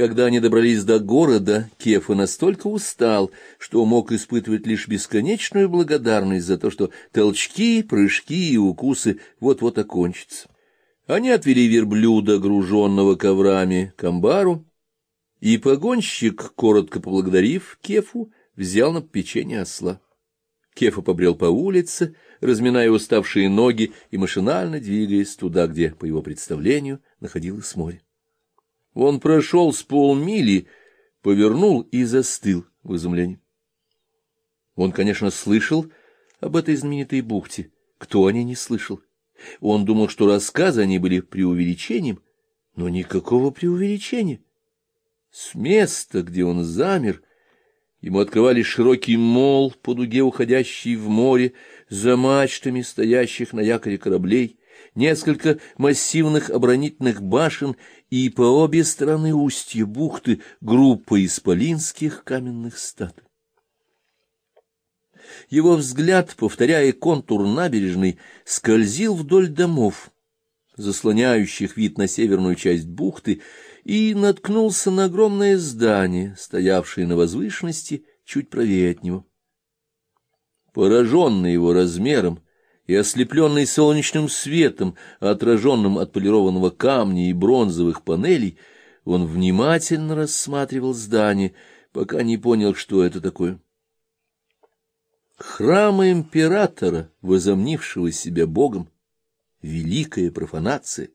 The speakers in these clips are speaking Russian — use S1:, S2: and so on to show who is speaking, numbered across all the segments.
S1: Когда они добрались до города, Кефа настолько устал, что мог испытывать лишь бесконечную благодарность за то, что толчки, прыжки и укусы вот-вот окончатся. Они отвели верблюда, груженного коврами, к амбару, и погонщик, коротко поблагодарив Кефу, взял на печенье осла. Кефа побрел по улице, разминая уставшие ноги и машинально двигаясь туда, где, по его представлению, находилось море. Он прошел с полмили, повернул и застыл в изумлении. Он, конечно, слышал об этой знаменитой бухте. Кто о ней не слышал? Он думал, что рассказы они были преувеличением, но никакого преувеличения. С места, где он замер, ему открывали широкий мол по дуге, уходящий в море, за мачтами стоящих на якоре кораблей, несколько массивных оборонительных башен и по обе стороны устья бухты группа исполинских каменных статуй. Его взгляд, повторяя контур набережной, скользил вдоль домов, заслоняющих вид на северную часть бухты, и наткнулся на огромное здание, стоявшее на возвышенности чуть правее от него. Пораженный его размером, и ослепленный солнечным светом, отраженным от полированного камня и бронзовых панелей, он внимательно рассматривал здание, пока не понял, что это такое. Храма императора, возомнившего себя богом, великая профанация.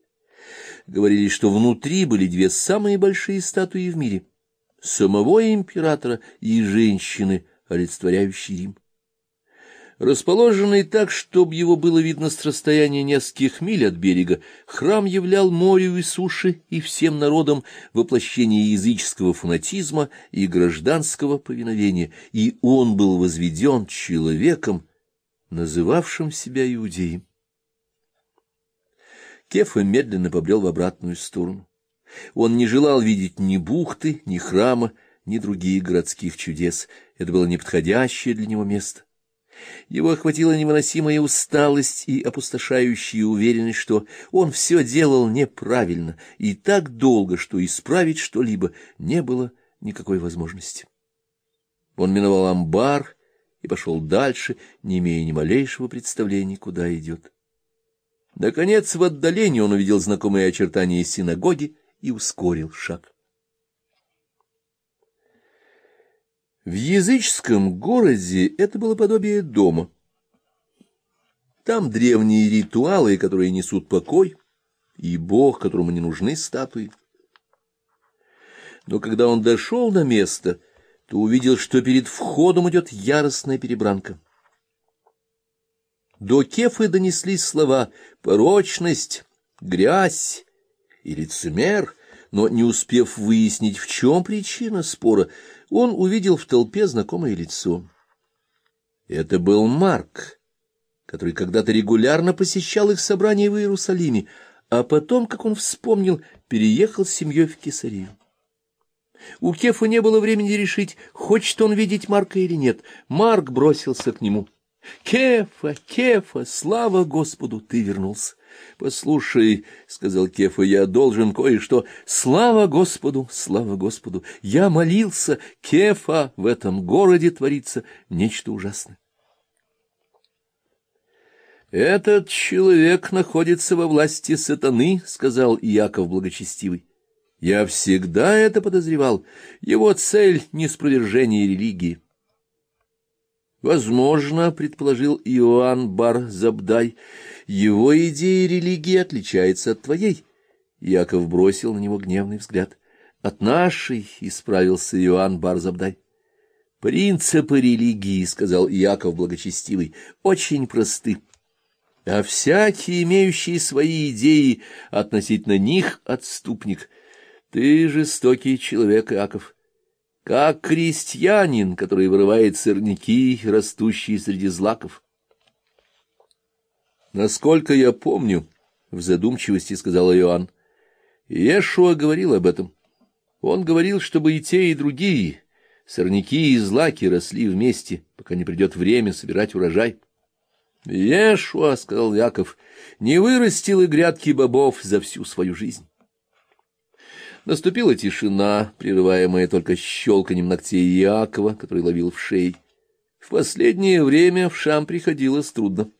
S1: Говорили, что внутри были две самые большие статуи в мире — самого императора и женщины, олицетворяющей Рим. Расположенный так, чтобы его было видно с расстояния нескольких миль от берега, храм являл морю и суше и всем народам воплощение языческого фанатизма и гражданского повиновения, и он был возведен человеком, называвшим себя иудеем. Кефа медленно побрел в обратную сторону. Он не желал видеть ни бухты, ни храма, ни других городских чудес. Это было неподходящее для него место. Его охватила невыносимая усталость и опустошающая уверенность, что он все делал неправильно и так долго, что исправить что-либо не было никакой возможности. Он миновал амбар и пошел дальше, не имея ни малейшего представления, куда идет. Наконец, в отдалении он увидел знакомые очертания синагоги и ускорил шаг. В языческом городе это было подобие дома. Там древние ритуалы, которые несут покой, и бог, которому не нужны статуи. Но когда он дошел на место, то увидел, что перед входом идет яростная перебранка. До Кефы донеслись слова «порочность», «грязь» и «лицемер», но, не успев выяснить, в чем причина спора, он увидел в толпе знакомое лицо. Это был Марк, который когда-то регулярно посещал их собрания в Иерусалиме, а потом, как он вспомнил, переехал с семьей в Кесарию. У Кефа не было времени решить, хочет он видеть Марка или нет. Марк бросился к нему. «Кефа, Кефа, слава Господу, ты вернулся!» Послушай, — сказал Кефа, — я должен кое-что. Слава Господу, слава Господу! Я молился, Кефа, в этом городе творится нечто ужасное. «Этот человек находится во власти сатаны», — сказал Иаков благочестивый. «Я всегда это подозревал. Его цель — неспровержение религии». Возможно, предположил Иоанн Бар Забдай, его идея религии отличается от твоей. Яков бросил на него гневный взгляд. От нашей, — исправился Иоанн Бар Забдай. Принципы религии, — сказал Яков благочестивый, — очень просты. А всякий, имеющий свои идеи, относительно них отступник. Ты жестокий человек, Яков как крестьянин, который вырывает сорняки, растущие среди злаков. Насколько я помню, в задумчивости сказал Иоанн, Иешуа говорил об этом. Он говорил, чтобы и те, и другие, сорняки и злаки росли вместе, пока не придет время собирать урожай. Иешуа, — сказал Яков, — не вырастил и грядки бобов за всю свою жизнь. Наступила тишина, прерываемая только щелканем ногтей Якова, который ловил в шеи. В последнее время в Шам приходилось трудно.